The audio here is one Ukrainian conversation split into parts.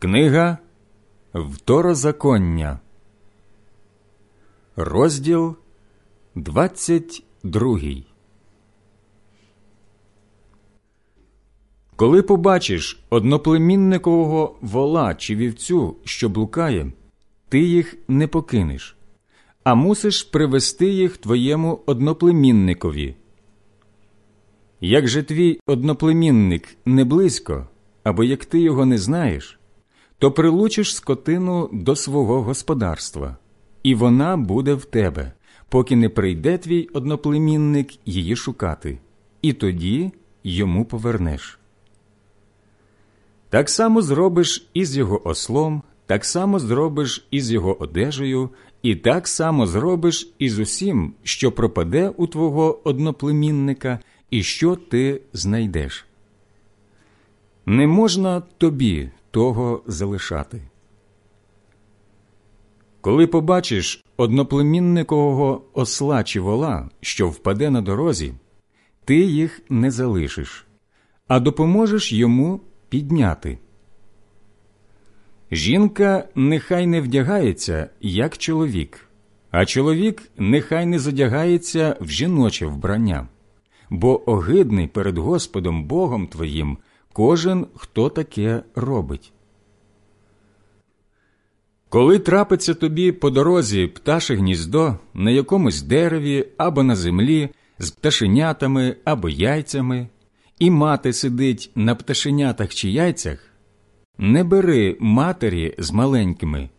Книга Второзаконня, розділ 22 Коли побачиш одноплемінникового вола чи вівцю, що блукає, ти їх не покинеш, а мусиш привести їх твоєму одноплемінникові. Як же твій одноплемінник не близько, або як ти його не знаєш, то прилучиш скотину до свого господарства, і вона буде в тебе, поки не прийде твій одноплемінник її шукати, і тоді йому повернеш. Так само зробиш із його ослом, так само зробиш із його одежею, і так само зробиш із усім, що пропаде у твого одноплемінника, і що ти знайдеш. Не можна тобі того залишати. Коли побачиш одноплемінникового осла чи вола, що впаде на дорозі, ти їх не залишиш, а допоможеш йому підняти. Жінка нехай не вдягається, як чоловік, а чоловік нехай не задягається в жіноче вбрання, бо огидний перед Господом Богом твоїм кожен, хто таке робить. Коли трапиться тобі по дорозі пташе гніздо на якомусь дереві або на землі з пташенятами або яйцями, і мати сидить на пташенятах чи яйцях, не бери матері з маленькими.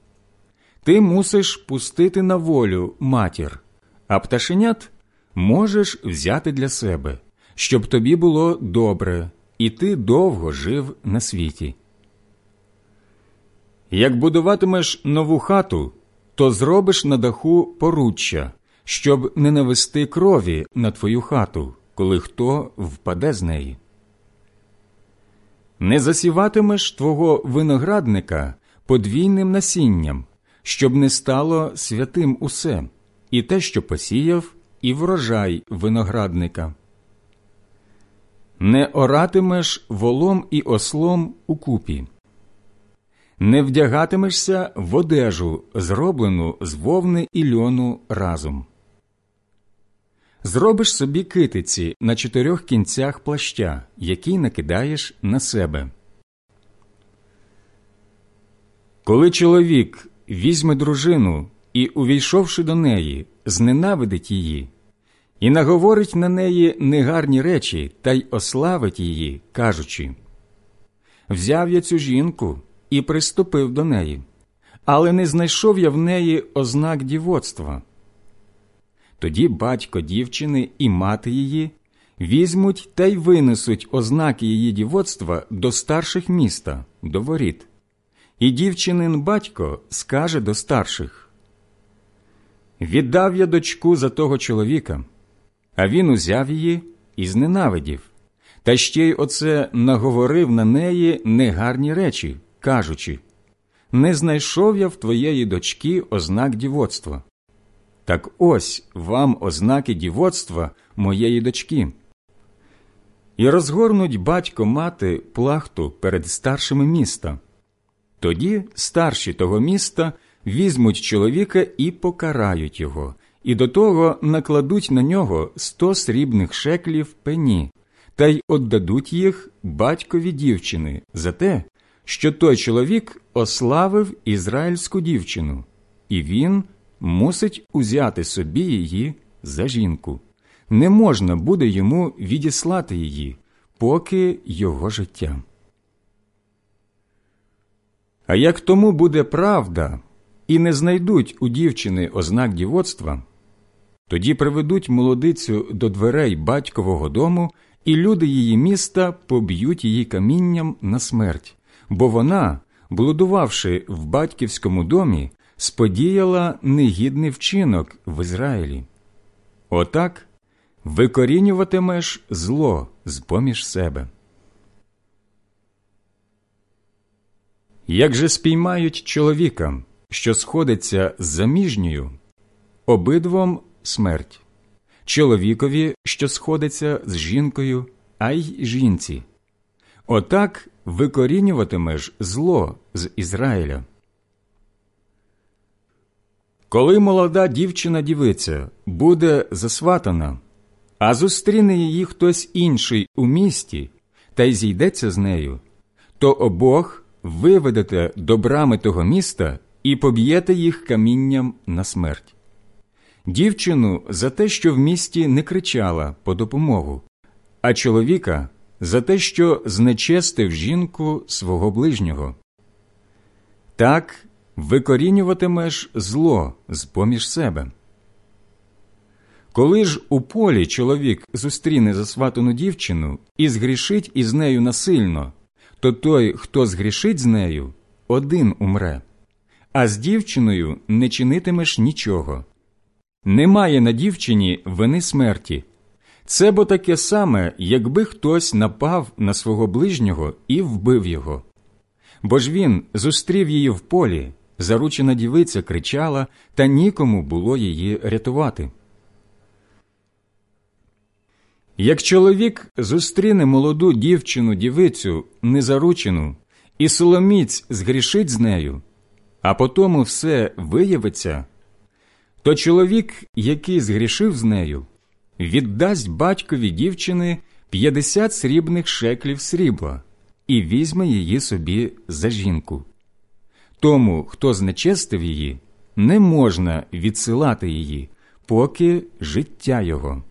Ти мусиш пустити на волю матір, а пташенят можеш взяти для себе, щоб тобі було добре і ти довго жив на світі. Як будуватимеш нову хату, то зробиш на даху поруччя, щоб не навести крові на твою хату, коли хто впаде з неї. Не засіватимеш твого виноградника подвійним насінням, щоб не стало святим усе, і те, що посіяв, і врожай виноградника не оратимеш волом і ослом у купі, не вдягатимешся в одежу, зроблену з вовни і льону разом. Зробиш собі китиці на чотирьох кінцях плаща, який накидаєш на себе. Коли чоловік візьме дружину і, увійшовши до неї, зненавидить її і наговорить на неї негарні речі та й ославить її, кажучи Взяв я цю жінку і приступив до неї, але не знайшов я в неї ознак дівоцтва. Тоді батько дівчини і мати її візьмуть та й винесуть ознаки її дівоцтва до старших міста, до воріт, і дівчинин батько скаже до старших Віддав я дочку за того чоловіка. А він узяв її і зненавидів, та ще й оце наговорив на неї негарні речі, кажучи Не знайшов я в твоєї дочки ознак дівоцтва. Так ось вам ознаки дівоцтва моєї дочки. І розгорнуть батько мати плахту перед старшими міста. Тоді старші того міста візьмуть чоловіка і покарають його, і до того накладуть на нього сто срібних шеклів пені, та й отдадуть їх батькові дівчини за те, що той чоловік ославив ізраїльську дівчину, і він мусить узяти собі її за жінку. Не можна буде йому відіслати її, поки його життя. А як тому буде правда, і не знайдуть у дівчини ознак дівоцтва, тоді приведуть молодицю до дверей батькового дому, і люди її міста поб'ють її камінням на смерть, бо вона, блудувавши в батьківському домі, сподіяла негідний вчинок в Ізраїлі. Отак викорінюватимеш зло з поміж себе. Як же спіймають чоловіка, що сходиться з заміжньою, обидвом смерть, чоловікові, що сходиться з жінкою, а й жінці. Отак викорінюватимеш зло з Ізраїля. Коли молода дівчина дівиця буде засватана, а зустріне її хтось інший у місті та й зійдеться з нею, то обох виведете до брами того міста і поб'єте їх камінням на смерть. Дівчину за те, що в місті не кричала по допомогу, а чоловіка за те, що знечестив жінку свого ближнього. Так викорінюватимеш зло з поміж себе. Коли ж у полі чоловік зустріне засватану дівчину і згрішить із нею насильно, то той, хто згрішить з нею, один умре, а з дівчиною не чинитимеш нічого. Немає на дівчині вини смерті. Це бо таке саме, якби хтось напав на свого ближнього і вбив його. Бо ж він зустрів її в полі, заручена дівиця кричала, та нікому було її рятувати. Як чоловік зустріне молоду дівчину дівицю незаручену, і соломіць згрішить з нею, а потому все виявиться, то чоловік, який згрішив з нею, віддасть батькові дівчини 50 срібних шеклів срібла і візьме її собі за жінку. Тому, хто знечестив її, не можна відсилати її, поки життя його.